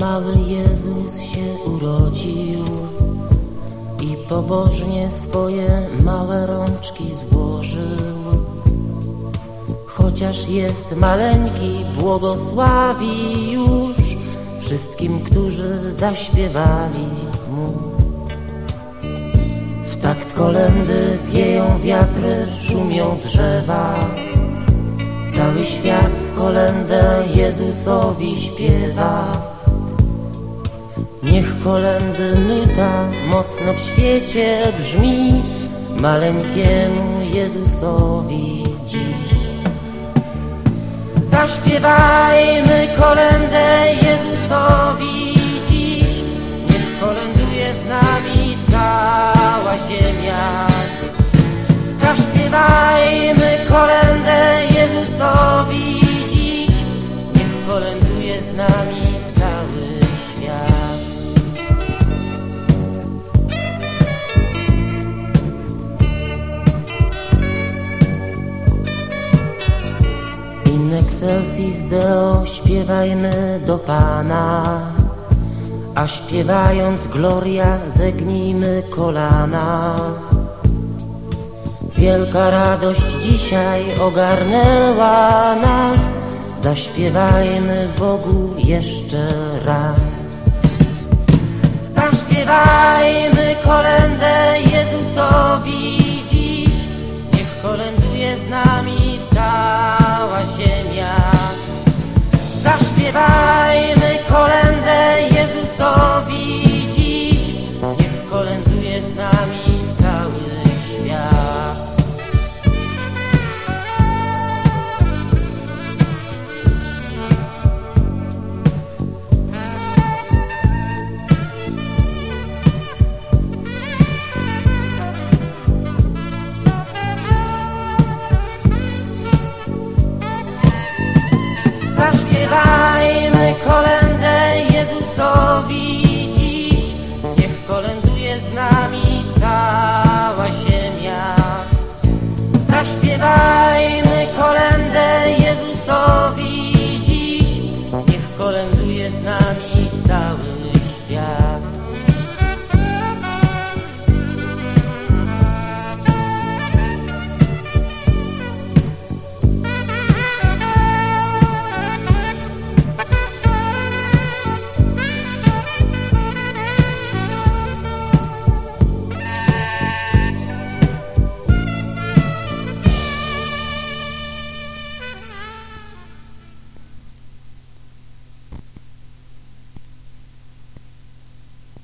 mały Jezus się urodził i pobożnie swoje małe rączki złożył. Chociaż jest maleńki, błogosławi już wszystkim, którzy zaśpiewali mu. W takt kolendy wieją wiatry, szumią drzewa. Cały świat kolendę Jezusowi śpiewa. Nuta mocno w świecie brzmi maleńkiemu Jezusowi dziś. Zaśpiewajmy excelsis Deo śpiewajmy do Pana, a śpiewając Gloria zegnijmy kolana. Wielka radość dzisiaj ogarnęła nas, zaśpiewajmy Bogu jeszcze raz. Zaśpiewajmy kolej